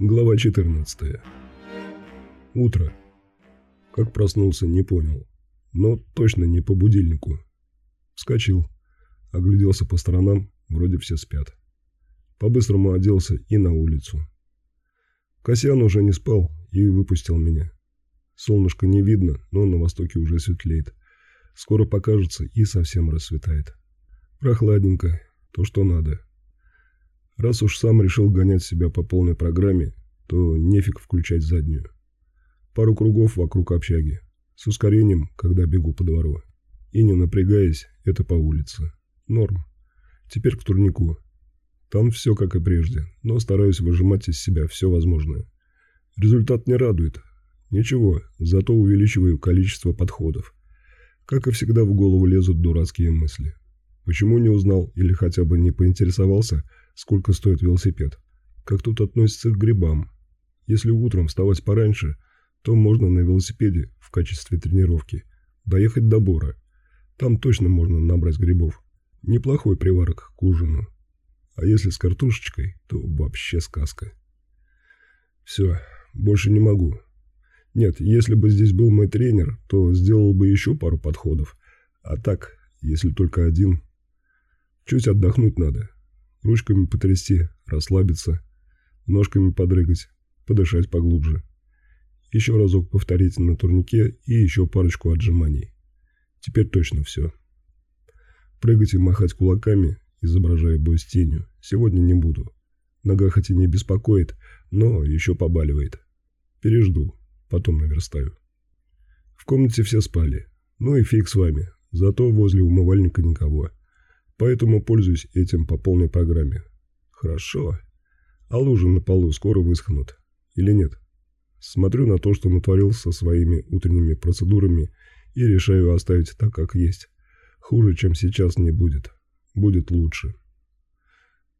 Глава 14. Утро. Как проснулся, не понял. Но точно не по будильнику. Вскочил. Огляделся по сторонам, вроде все спят. По-быстрому оделся и на улицу. Касьян уже не спал и выпустил меня. Солнышко не видно, но на востоке уже светлеет. Скоро покажется и совсем рассветает. Прохладненько, то, что надо. Раз уж сам решил гонять себя по полной программе, то нефиг включать заднюю. Пару кругов вокруг общаги. С ускорением, когда бегу по двору. И не напрягаясь, это по улице. Норм. Теперь к турнику. Там все как и прежде, но стараюсь выжимать из себя все возможное. Результат не радует. Ничего, зато увеличиваю количество подходов. Как и всегда в голову лезут дурацкие мысли. Почему не узнал или хотя бы не поинтересовался – сколько стоит велосипед. Как тут относится к грибам? Если утром вставать пораньше, то можно на велосипеде в качестве тренировки доехать до Бора. Там точно можно набрать грибов. Неплохой приварок к ужину. А если с картошечкой, то вообще сказка. Все, больше не могу. Нет, если бы здесь был мой тренер, то сделал бы еще пару подходов. А так, если только один... Чуть отдохнуть надо ручками потрясти, расслабиться, ножками подрыгать, подышать поглубже. Еще разок повторить на турнике и еще парочку отжиманий. Теперь точно все. Прыгать и махать кулаками, изображая бой с тенью, сегодня не буду. Нога хоть и не беспокоит, но еще побаливает. Пережду, потом наверстаю. В комнате все спали. Ну и фиг с вами. Зато возле умывальника никого. Поэтому пользуюсь этим по полной программе. Хорошо. А лужи на полу скоро высохнут. Или нет? Смотрю на то, что натворил со своими утренними процедурами и решаю оставить так, как есть. Хуже, чем сейчас, не будет. Будет лучше.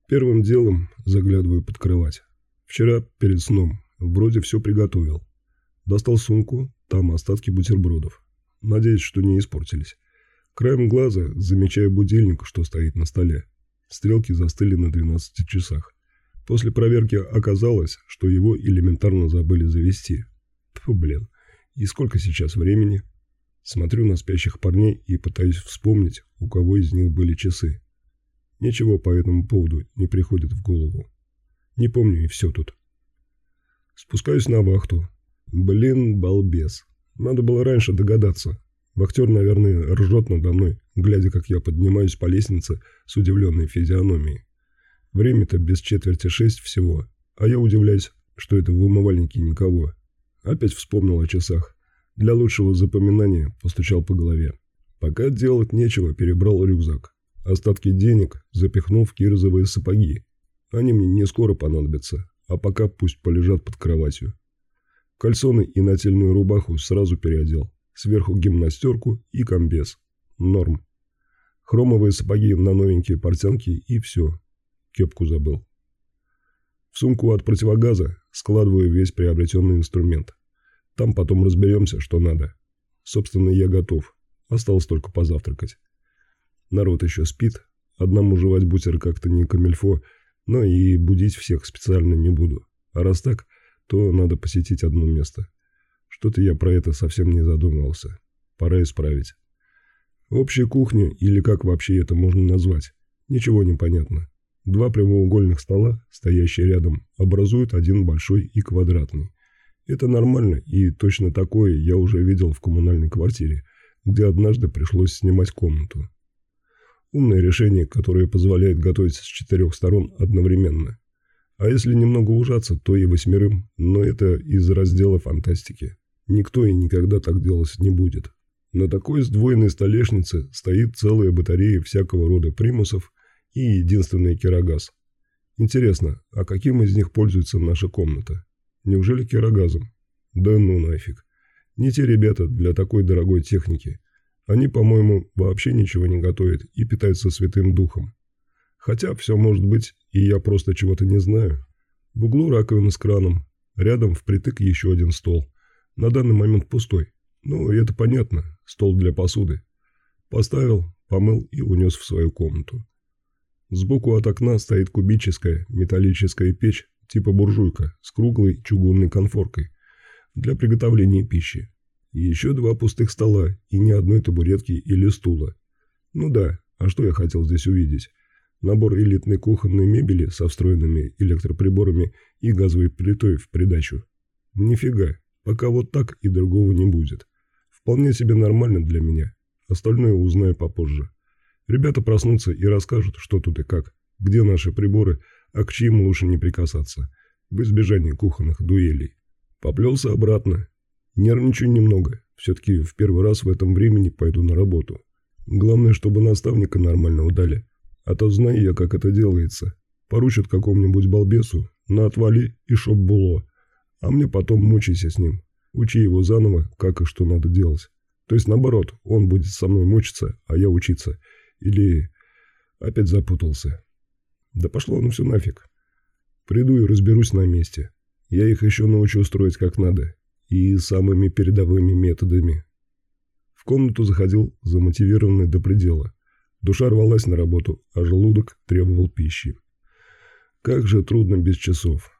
Первым делом заглядываю под кровать. Вчера перед сном вроде все приготовил. Достал сумку, там остатки бутербродов. Надеюсь, что не испортились. Краем глаза замечаю будильник, что стоит на столе. Стрелки застыли на 12 часах. После проверки оказалось, что его элементарно забыли завести. Тьфу, блин. И сколько сейчас времени? Смотрю на спящих парней и пытаюсь вспомнить, у кого из них были часы. Ничего по этому поводу не приходит в голову. Не помню и все тут. Спускаюсь на вахту. Блин, балбес. Надо было раньше догадаться. Вахтер, наверное, ржет надо мной, глядя, как я поднимаюсь по лестнице с удивленной физиономией. Время-то без четверти шесть всего, а я удивляюсь, что это в умывальнике никого. Опять вспомнил о часах. Для лучшего запоминания постучал по голове. Пока делать нечего, перебрал рюкзак. Остатки денег запихнул в кирзовые сапоги. Они мне не скоро понадобятся, а пока пусть полежат под кроватью. Кальсоны и нательную рубаху сразу переодел сверху гимнастерку и комбез. Норм. Хромовые сапоги на новенькие портянки и все. Кепку забыл. В сумку от противогаза складываю весь приобретенный инструмент. Там потом разберемся, что надо. Собственно, я готов. Осталось только позавтракать. Народ еще спит. Одному жевать бутер как-то не камельфо, но и будить всех специально не буду. А раз так, то надо посетить одно место. Что-то я про это совсем не задумывался. Пора исправить. Общая кухня, или как вообще это можно назвать, ничего не понятно. Два прямоугольных стола, стоящие рядом, образуют один большой и квадратный. Это нормально, и точно такое я уже видел в коммунальной квартире, где однажды пришлось снимать комнату. Умное решение, которое позволяет готовить с четырех сторон одновременно. А если немного ужаться, то и восьмерым, но это из раздела фантастики. Никто и никогда так делать не будет. На такой сдвоенной столешнице стоит целая батарея всякого рода примусов и единственный керогаз. Интересно, а каким из них пользуется наша комната? Неужели керогазом? Да ну нафиг. Не те ребята для такой дорогой техники. Они, по-моему, вообще ничего не готовят и питаются святым духом. Хотя все может быть, и я просто чего-то не знаю. В углу раковина с краном, рядом впритык еще один стол – на данный момент пустой. Ну, это понятно, стол для посуды. Поставил, помыл и унес в свою комнату. Сбоку от окна стоит кубическая металлическая печь типа буржуйка, с круглой чугунной конфоркой для приготовления пищи. еще два пустых стола и ни одной табуретки или стула. Ну да, а что я хотел здесь увидеть? Набор элитной кухонной мебели со встроенными электроприборами и газовой плитой в придачу. Нифига, пока вот так и другого не будет. Вполне себе нормально для меня. Остальное узнаю попозже. Ребята проснутся и расскажут, что тут и как, где наши приборы, а к чьим лучше не прикасаться, в избежании кухонных дуэлей. Поплелся обратно. Нервничаю немного, все-таки в первый раз в этом времени пойду на работу. Главное, чтобы наставника нормально удали. А то знаю я, как это делается. Поручат какому-нибудь балбесу, на отвали и шоп було. А мне потом мучайся с ним. Учи его заново, как и что надо делать. То есть наоборот, он будет со мной мучиться, а я учиться. Или опять запутался. Да пошло оно все нафиг. Приду и разберусь на месте. Я их еще научу строить как надо. И самыми передовыми методами. В комнату заходил замотивированный до предела. Душа рвалась на работу, а желудок требовал пищи. Как же трудно без часов.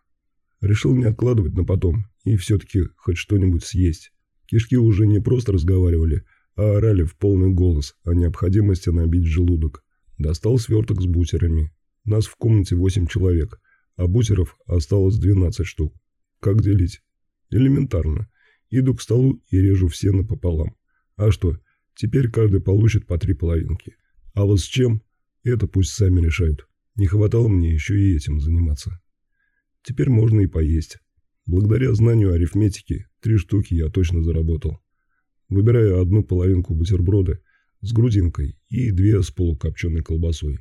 Решил не откладывать на потом и все-таки хоть что-нибудь съесть. Кишки уже не просто разговаривали, а орали в полный голос о необходимости набить желудок. Достал сверток с бутерами. Нас в комнате восемь человек, а бутеров осталось 12 штук. Как делить? Элементарно. Иду к столу и режу все напополам. А что, теперь каждый получит по три половинки. А вот с чем? Это пусть сами решают. Не хватало мне еще и этим заниматься. Теперь можно и поесть. Благодаря знанию арифметики, три штуки я точно заработал. Выбираю одну половинку бутерброда с грудинкой и две с полукопченой колбасой.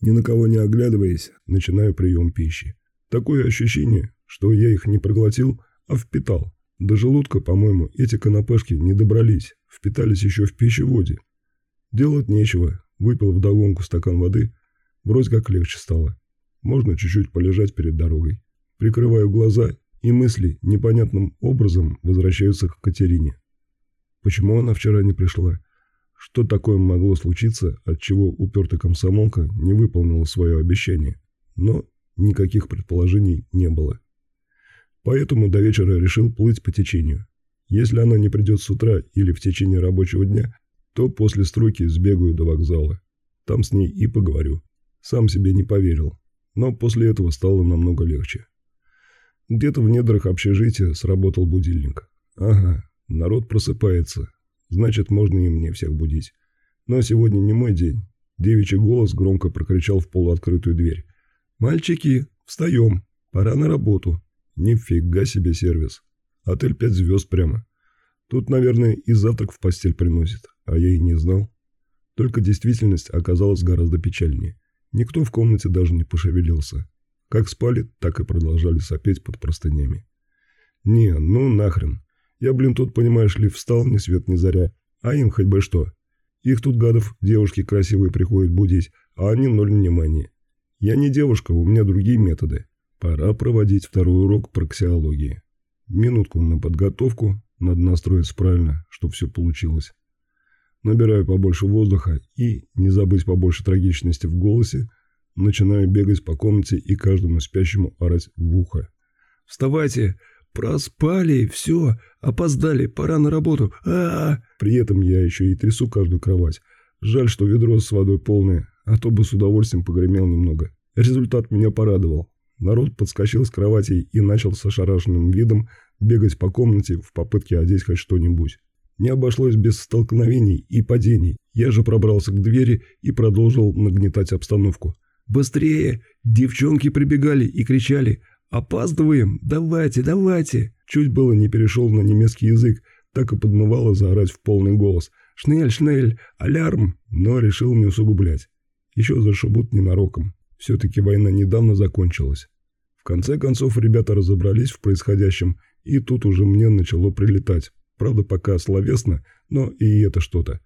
Ни на кого не оглядываясь, начинаю прием пищи. Такое ощущение, что я их не проглотил, а впитал. До желудка, по-моему, эти канапешки не добрались, впитались еще в пищеводе. Делать нечего, выпил вдогонку стакан воды, вроде как легче стало. Можно чуть-чуть полежать перед дорогой. Прикрываю глаза, и мысли непонятным образом возвращаются к Катерине. Почему она вчера не пришла? Что такое могло случиться, от чего упертая комсомолка не выполнила свое обещание? Но никаких предположений не было. Поэтому до вечера решил плыть по течению. Если она не придет с утра или в течение рабочего дня, то после стройки сбегаю до вокзала. Там с ней и поговорю. Сам себе не поверил. Но после этого стало намного легче. Где-то в недрах общежития сработал будильник. Ага, народ просыпается. Значит, можно и мне всех будить. Но сегодня не мой день. Девичий голос громко прокричал в полуоткрытую дверь. «Мальчики, встаем! Пора на работу!» Нифига себе сервис. Отель пять звезд прямо. Тут, наверное, и завтрак в постель приносит, а я и не знал. Только действительность оказалась гораздо печальнее. Никто в комнате даже не пошевелился. Как спали, так и продолжали сопеть под простынями. Не, ну нахрен. Я, блин, тут, понимаешь ли, встал ни свет ни заря. А им хоть бы что. Их тут, гадов, девушки красивые приходят будить, а они ноль внимания. Я не девушка, у меня другие методы. Пора проводить второй урок проксиологии. Минутку на подготовку, надо настроиться правильно, чтобы все получилось. Набираю побольше воздуха и, не забыть побольше трагичности в голосе, начинаю бегать по комнате и каждому спящему орать в ухо. «Вставайте! Проспали! Все! Опоздали! Пора на работу! а, -а, -а При этом я еще и трясу каждую кровать. Жаль, что ведро с водой полное, а то бы с удовольствием погремел немного. Результат меня порадовал. Народ подскочил с кровати и начал с ошарашенным видом бегать по комнате в попытке одеть хоть что-нибудь. Не обошлось без столкновений и падений. Я же пробрался к двери и продолжил нагнетать обстановку. «Быстрее!» Девчонки прибегали и кричали «Опаздываем! Давайте, давайте!» Чуть было не перешел на немецкий язык, так и подмывало заорать в полный голос «Шнель, шнель! Алярм!» Но решил не усугублять. Еще зашибут ненароком. Все-таки война недавно закончилась. В конце концов ребята разобрались в происходящем, и тут уже мне начало прилетать. Правда, пока словесно, но и это что-то.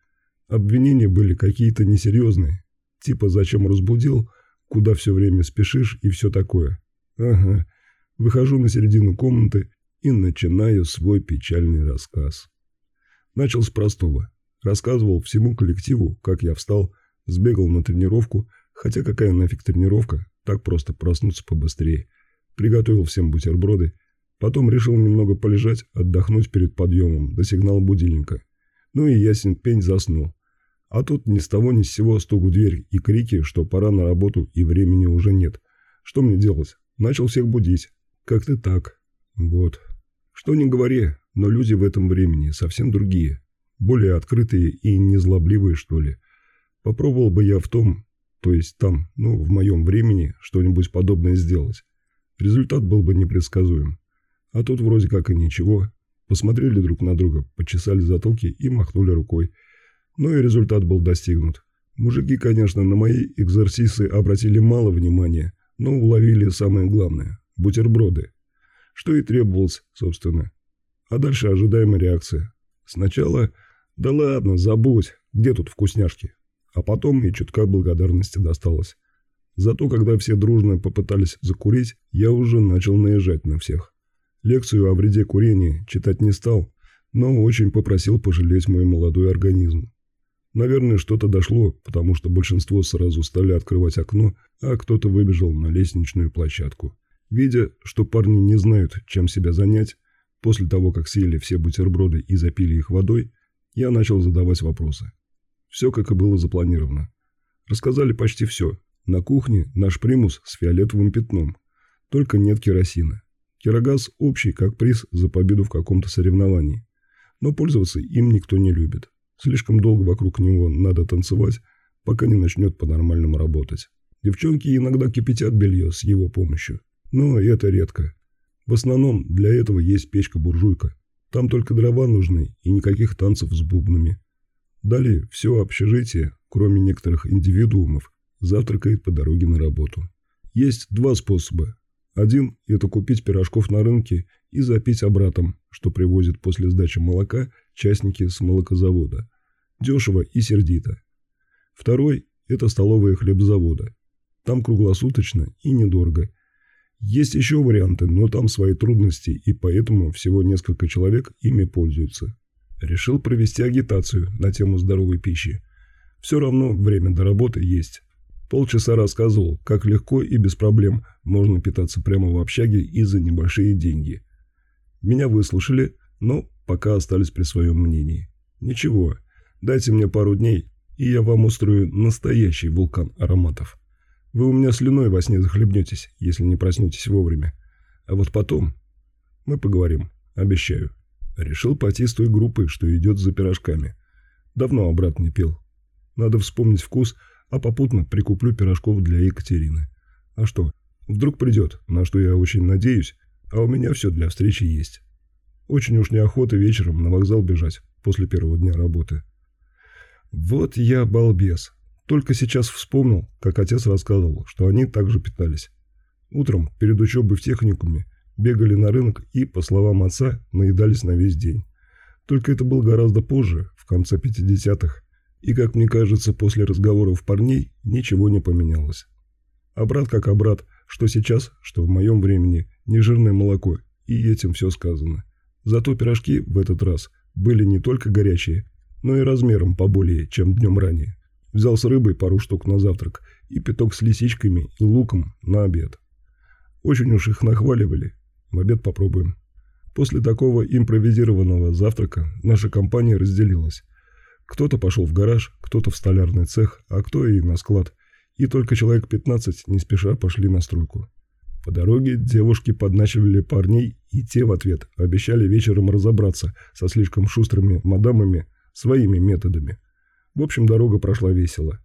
Обвинения были какие-то несерьезные. Типа «зачем разбудил?», «куда все время спешишь?» и все такое. Ага. Выхожу на середину комнаты и начинаю свой печальный рассказ. Начал с простого. Рассказывал всему коллективу, как я встал, сбегал на тренировку, хотя какая нафиг тренировка, так просто проснуться побыстрее. приготовил всем бутерброды, потом решил немного полежать, отдохнуть перед подъемом до сигнала будильника. Ну и ясен пень заснул. А тут ни с того ни с сего стук в дверь и крики, что пора на работу и времени уже нет. Что мне делать? Начал всех будить. Как-то так. Вот. Что не говори, но люди в этом времени совсем другие. Более открытые и незлобливые, что ли. Попробовал бы я в том, то есть там, ну, в моем времени, что-нибудь подобное сделать. Результат был бы непредсказуем. А тут вроде как и ничего. Посмотрели друг на друга, почесали затылки и махнули рукой. Ну и результат был достигнут. Мужики, конечно, на мои экзорсисы обратили мало внимания, но уловили самое главное – бутерброды. Что и требовалось, собственно. А дальше ожидаемая реакция. Сначала «да ладно, забудь, где тут вкусняшки?» А потом и чутка благодарности досталось. Зато когда все дружно попытались закурить, я уже начал наезжать на всех. Лекцию о вреде курения читать не стал, но очень попросил пожалеть мой молодой организм. Наверное, что-то дошло, потому что большинство сразу стали открывать окно, а кто-то выбежал на лестничную площадку. Видя, что парни не знают, чем себя занять, после того, как съели все бутерброды и запили их водой, я начал задавать вопросы. Все, как и было запланировано. Рассказали почти все. На кухне наш примус с фиолетовым пятном. Только нет керосина. Керогаз общий, как приз за победу в каком-то соревновании. Но пользоваться им никто не любит. Слишком долго вокруг него надо танцевать, пока не начнет по-нормальному работать. Девчонки иногда кипятят белье с его помощью. Но это редко. В основном для этого есть печка-буржуйка. Там только дрова нужны и никаких танцев с бубнами. Далее все общежитие, кроме некоторых индивидуумов, завтракает по дороге на работу. Есть два способа. Один – это купить пирожков на рынке и запить обратом, что привозят после сдачи молока частники с молокозавода. Дешево и сердито. Второй – это столовые хлебзавода. Там круглосуточно и недорого. Есть еще варианты, но там свои трудности, и поэтому всего несколько человек ими пользуются. Решил провести агитацию на тему здоровой пищи. Все равно время до работы есть. Полчаса рассказывал, как легко и без проблем можно питаться прямо в общаге и за небольшие деньги. Меня выслушали, но пока остались при своем мнении. Ничего, дайте мне пару дней, и я вам устрою настоящий вулкан ароматов. Вы у меня слюной во сне захлебнетесь, если не проснетесь вовремя. А вот потом мы поговорим, обещаю. Решил пойти с той группы, что идет за пирожками. Давно обратно не пил. Надо вспомнить вкус, а попутно прикуплю пирожков для Екатерины. А что, вдруг придет, на что я очень надеюсь, а у меня все для встречи есть. Очень уж неохота вечером на вокзал бежать после первого дня работы. Вот я балбес. Только сейчас вспомнил, как отец рассказывал, что они также питались. Утром, перед учебой в техникуме, бегали на рынок и, по словам отца, наедались на весь день. Только это было гораздо позже, в конце 50-х, и, как мне кажется, после разговоров парней ничего не поменялось. А брат как а брат, что сейчас, что в моем времени, нежирное молоко, и этим все сказано. Зато пирожки в этот раз были не только горячие, но и размером поболее, чем днем ранее. Взял с рыбой пару штук на завтрак и пяток с лисичками и луком на обед. Очень уж их нахваливали. В обед попробуем. После такого импровизированного завтрака наша компания разделилась. Кто-то пошел в гараж, кто-то в столярный цех, а кто и на склад. И только человек 15 не спеша пошли на стройку. По дороге девушки подначивали парней, и те в ответ обещали вечером разобраться со слишком шустрыми мадамами своими методами. В общем, дорога прошла весело.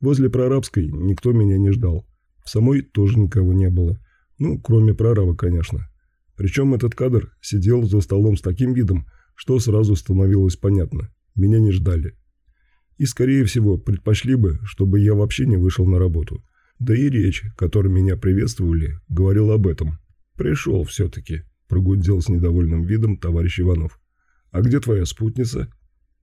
Возле прорабской никто меня не ждал. В самой тоже никого не было. Ну, кроме прораба, конечно. Причем этот кадр сидел за столом с таким видом, что сразу становилось понятно. Меня не ждали. И, скорее всего, предпочли бы, чтобы я вообще не вышел на работу. Да и речь, которой меня приветствовали, говорила об этом. «Пришел все-таки», – прогудел с недовольным видом товарищ Иванов. «А где твоя спутница?»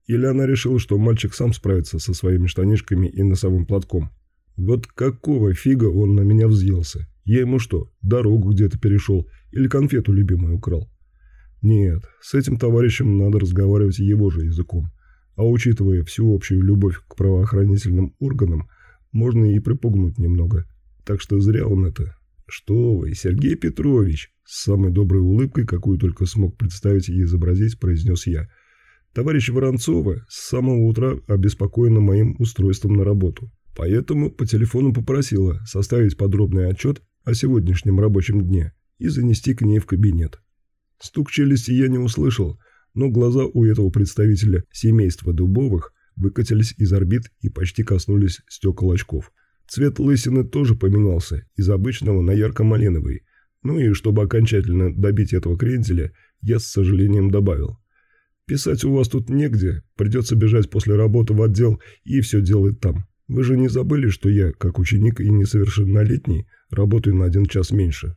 Или она решила, что мальчик сам справится со своими штанишками и носовым платком? Вот какого фига он на меня взъелся? Я ему что, дорогу где-то перешел или конфету любимую украл? Нет, с этим товарищем надо разговаривать его же языком. А учитывая всю общую любовь к правоохранительным органам, можно и припугнуть немного. Так что зря он это. что вы, Сергей Петрович!» С самой доброй улыбкой, какую только смог представить и изобразить, произнес я. «Товарищ Воронцова с самого утра обеспокоена моим устройством на работу. Поэтому по телефону попросила составить подробный отчет о сегодняшнем рабочем дне и занести к ней в кабинет. Стук челюсти я не услышал, но глаза у этого представителя семейства Дубовых выкатились из орбит и почти коснулись стекол очков. Цвет лысины тоже поменялся из обычного на ярко-малиновый. Ну и чтобы окончательно добить этого кренделя, я с сожалением добавил. «Писать у вас тут негде, придется бежать после работы в отдел и все делать там. Вы же не забыли, что я, как ученик и несовершеннолетний, работаю на один час меньше.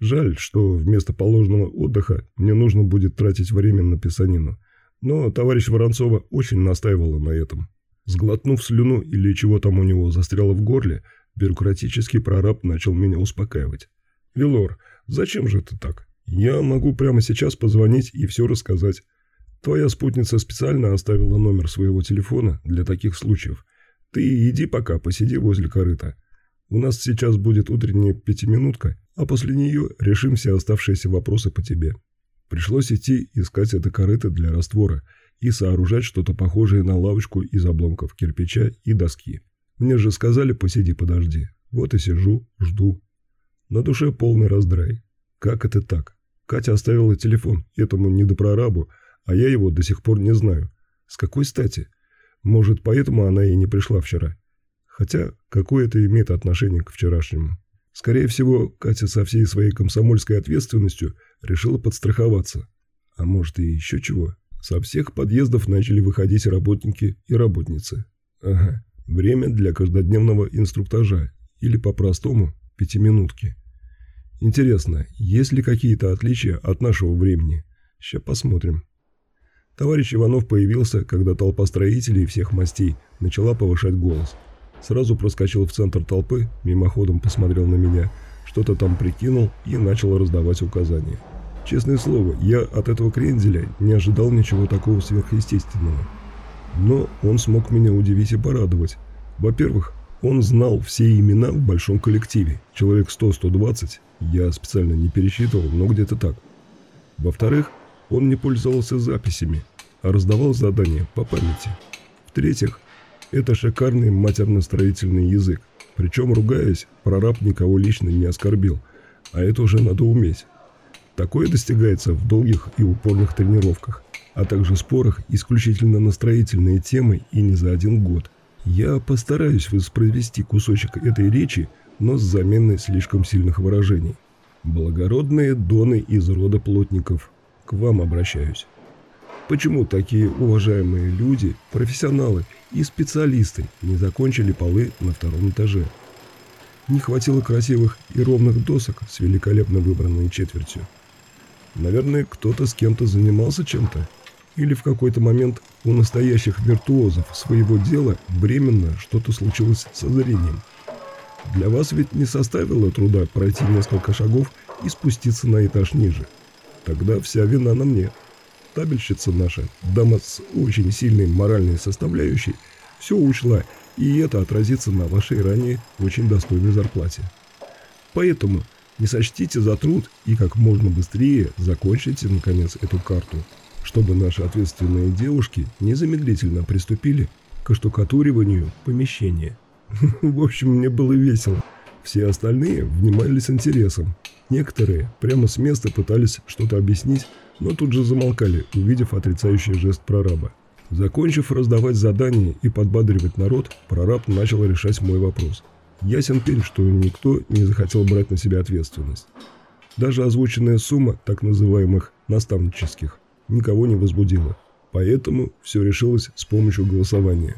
Жаль, что вместо положенного отдыха мне нужно будет тратить время на писанину. Но товарищ Воронцова очень настаивала на этом. Сглотнув слюну или чего там у него застряло в горле, бюрократический прораб начал меня успокаивать. «Вилор, зачем же это так? Я могу прямо сейчас позвонить и все рассказать. Твоя спутница специально оставила номер своего телефона для таких случаев. Ты иди пока, посиди возле корыта. У нас сейчас будет утренняя пятиминутка, а после нее решим все оставшиеся вопросы по тебе. Пришлось идти искать это корыто для раствора и сооружать что-то похожее на лавочку из обломков кирпича и доски. Мне же сказали посиди, подожди. Вот и сижу, жду. На душе полный раздрай. Как это так? Катя оставила телефон этому недопрорабу, а я его до сих пор не знаю. С какой стати? Может, поэтому она и не пришла вчера. Хотя, какое это имеет отношение к вчерашнему? Скорее всего, Катя со всей своей комсомольской ответственностью решила подстраховаться. А может и еще чего? Со всех подъездов начали выходить работники и работницы. Ага, время для каждодневного инструктажа, или по-простому пятиминутки. Интересно, есть ли какие-то отличия от нашего времени? Сейчас посмотрим. Товарищ Иванов появился, когда толпа строителей всех мастей начала повышать голос – Сразу проскочил в центр толпы, мимоходом посмотрел на меня, что-то там прикинул и начал раздавать указания. Честное слово, я от этого кренделя не ожидал ничего такого сверхъестественного. Но он смог меня удивить и порадовать. Во-первых, он знал все имена в большом коллективе. Человек 100-120, я специально не пересчитывал, но где-то так. Во-вторых, он не пользовался записями, а раздавал задания по памяти. В-третьих, это шикарный матерно-строительный язык. Причем, ругаясь, прораб никого лично не оскорбил. А это уже надо уметь. Такое достигается в долгих и упорных тренировках, а также спорах исключительно на строительные темы и не за один год. Я постараюсь воспроизвести кусочек этой речи, но с заменой слишком сильных выражений. Благородные доны из рода плотников, к вам обращаюсь. Почему такие уважаемые люди, профессионалы и специалисты не закончили полы на втором этаже? Не хватило красивых и ровных досок с великолепно выбранной четвертью. Наверное, кто-то с кем-то занимался чем-то. Или в какой-то момент у настоящих виртуозов своего дела временно что-то случилось со зрением. Для вас ведь не составило труда пройти несколько шагов и спуститься на этаж ниже. Тогда вся вина на мне табельщица наша, дама с очень сильной моральной составляющей, все учла, и это отразится на вашей ранее очень достойной зарплате. Поэтому не сочтите за труд и как можно быстрее закончите, наконец, эту карту, чтобы наши ответственные девушки незамедлительно приступили к оштукатуриванию помещения. В общем, мне было весело. Все остальные внимали с интересом. Некоторые прямо с места пытались что-то объяснить, но тут же замолкали, увидев отрицающий жест прораба. Закончив раздавать задания и подбадривать народ, прораб начал решать мой вопрос. Ясен пень, что никто не захотел брать на себя ответственность. Даже озвученная сумма так называемых «наставнических» никого не возбудила. Поэтому все решилось с помощью голосования.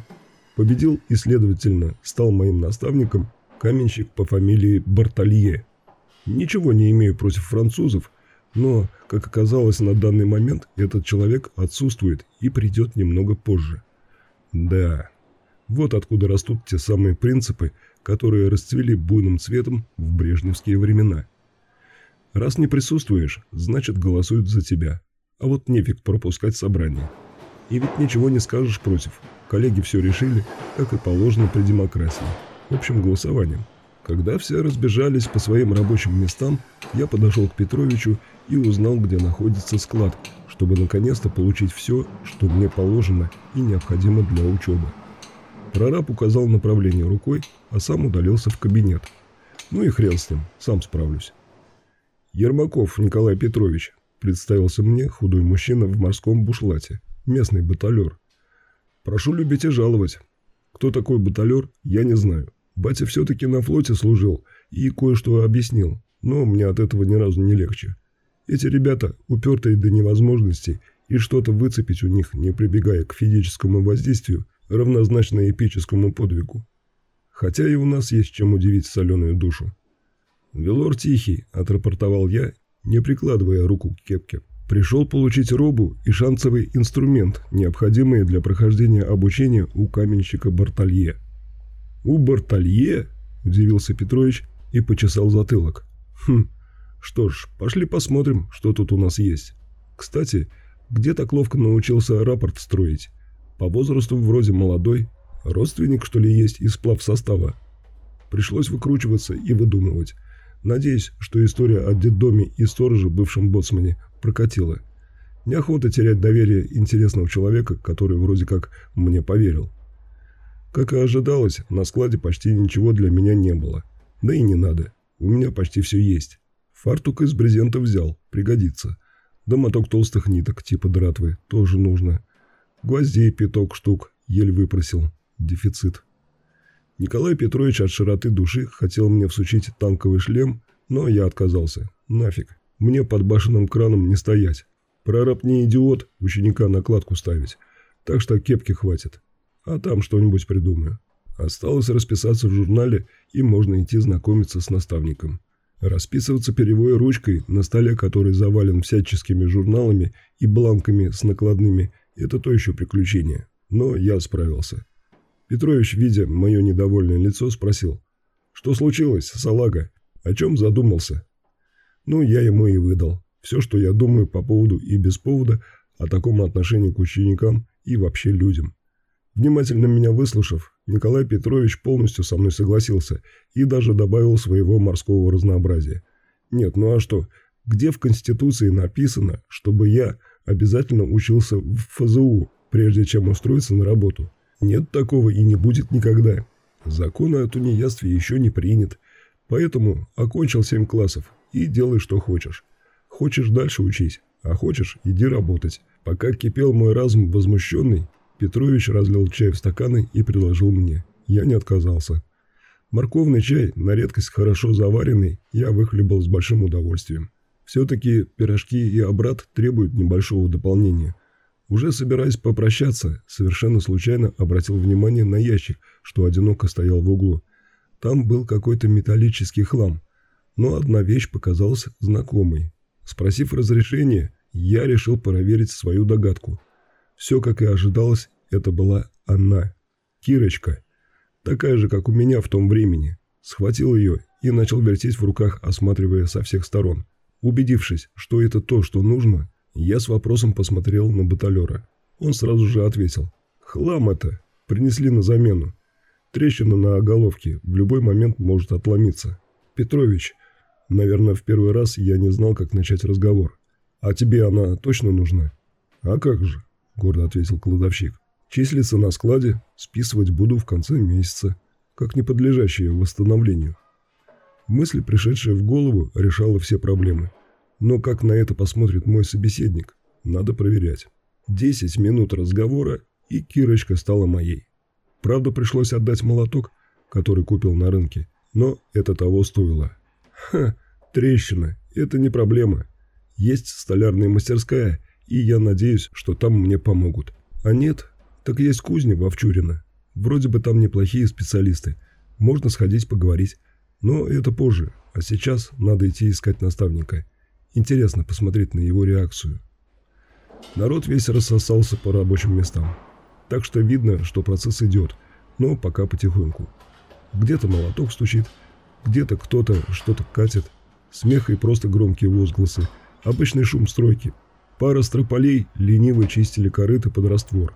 Победил и, следовательно, стал моим наставником каменщик по фамилии Бартолье. Ничего не имею против французов, но, как оказалось на данный момент, этот человек отсутствует и придет немного позже. Да, вот откуда растут те самые принципы, которые расцвели буйным цветом в брежневские времена. Раз не присутствуешь, значит голосуют за тебя. А вот нефиг пропускать собрание. И ведь ничего не скажешь против. Коллеги все решили, как и положено при демократии. В общем, голосованием. Когда все разбежались по своим рабочим местам, я подошел к Петровичу и узнал, где находится склад, чтобы наконец-то получить все, что мне положено и необходимо для учебы. Прораб указал направление рукой, а сам удалился в кабинет. Ну и хрен с ним, сам справлюсь. Ермаков Николай Петрович, представился мне худой мужчина в морском бушлате, местный баталер. Прошу любить и жаловать. Кто такой баталер, я не знаю. Батя все-таки на флоте служил и кое-что объяснил, но мне от этого ни разу не легче. Эти ребята упертые до невозможности, и что-то выцепить у них, не прибегая к физическому воздействию, равнозначно эпическому подвигу. Хотя и у нас есть чем удивить соленую душу. «Велор тихий», – отрапортовал я, не прикладывая руку к кепке. Пришел получить робу и шансовый инструмент, необходимый для прохождения обучения у каменщика Бартолье. «У Бартолье?» – удивился Петрович и почесал затылок. «Хм, что ж, пошли посмотрим, что тут у нас есть. Кстати, где так ловко научился рапорт строить? По возрасту вроде молодой, родственник что ли есть из сплав состава?» Пришлось выкручиваться и выдумывать. Надеюсь, что история о детдоме и стороже бывшем боцмане прокатила. Неохота терять доверие интересного человека, который вроде как мне поверил. Как и ожидалось, на складе почти ничего для меня не было. Да и не надо. У меня почти все есть. Фартук из брезента взял, пригодится. Да моток толстых ниток типа дратвы тоже нужно. Гвоздей пяток штук, еле выпросил. Дефицит. Николай Петрович от широты души хотел мне всучить танковый шлем, но я отказался. Нафиг. Мне под башенным краном не стоять. Прораб не идиот, ученика накладку ставить. Так что кепки хватит а там что-нибудь придумаю. Осталось расписаться в журнале, и можно идти знакомиться с наставником. Расписываться перевой ручкой на столе, который завален всяческими журналами и бланками с накладными – это то еще приключение. Но я справился. Петрович, видя мое недовольное лицо, спросил. «Что случилось, салага? О чем задумался?» Ну, я ему и выдал. Все, что я думаю по поводу и без повода о таком отношении к ученикам и вообще людям. Внимательно меня выслушав, Николай Петрович полностью со мной согласился и даже добавил своего морского разнообразия. Нет, ну а что, где в Конституции написано, чтобы я обязательно учился в ФЗУ, прежде чем устроиться на работу? Нет такого и не будет никогда. Закон о тунеядстве еще не принят. Поэтому окончил семь классов и делай, что хочешь. Хочешь дальше учись, а хочешь иди работать. Пока кипел мой разум возмущенный, Петрович разлил чай в стаканы и предложил мне. Я не отказался. Морковный чай, на редкость хорошо заваренный, я выхлебал с большим удовольствием. Все-таки пирожки и обрат требуют небольшого дополнения. Уже собираясь попрощаться, совершенно случайно обратил внимание на ящик, что одиноко стоял в углу. Там был какой-то металлический хлам, но одна вещь показалась знакомой. Спросив разрешения, я решил проверить свою догадку – все, как и ожидалось, это была она, Кирочка, такая же, как у меня в том времени. Схватил ее и начал вертеть в руках, осматривая со всех сторон. Убедившись, что это то, что нужно, я с вопросом посмотрел на баталера. Он сразу же ответил. «Хлам это! Принесли на замену. Трещина на оголовке в любой момент может отломиться. Петрович, наверное, в первый раз я не знал, как начать разговор. А тебе она точно нужна? А как же? – гордо ответил кладовщик. «Числится на складе, списывать буду в конце месяца, как неподлежащее восстановлению». Мысль, пришедшая в голову, решала все проблемы. Но как на это посмотрит мой собеседник, надо проверять. Десять минут разговора, и Кирочка стала моей. Правда, пришлось отдать молоток, который купил на рынке, но это того стоило. Ха, трещина, это не проблема. Есть столярная мастерская, и я надеюсь, что там мне помогут. А нет, так есть кузня в Овчурино. Вроде бы там неплохие специалисты. Можно сходить поговорить. Но это позже, а сейчас надо идти искать наставника. Интересно посмотреть на его реакцию. Народ весь рассосался по рабочим местам. Так что видно, что процесс идет, но пока потихоньку. Где-то молоток стучит, где-то кто-то что-то катит. Смех и просто громкие возгласы. Обычный шум стройки – Пара строполей лениво чистили корыто под раствор.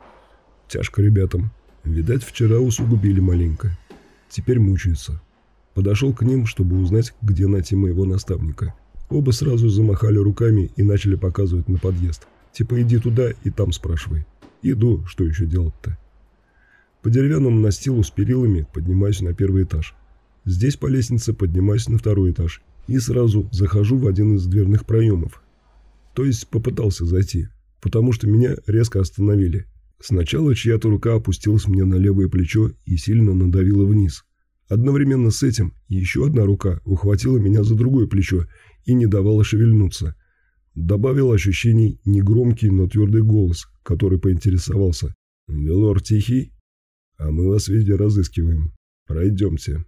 Тяжко ребятам. Видать, вчера усугубили маленько. Теперь мучаются. Подошел к ним, чтобы узнать, где найти моего наставника. Оба сразу замахали руками и начали показывать на подъезд. Типа иди туда и там спрашивай. Иду, что еще делать-то? По деревянному настилу с перилами поднимаюсь на первый этаж. Здесь по лестнице поднимаюсь на второй этаж и сразу захожу в один из дверных проемов. То есть попытался зайти, потому что меня резко остановили. Сначала чья-то рука опустилась мне на левое плечо и сильно надавила вниз. Одновременно с этим еще одна рука ухватила меня за другое плечо и не давала шевельнуться. Добавил ощущений негромкий, но твердый голос, который поинтересовался. «Велор тихий? А мы вас везде разыскиваем. Пройдемте».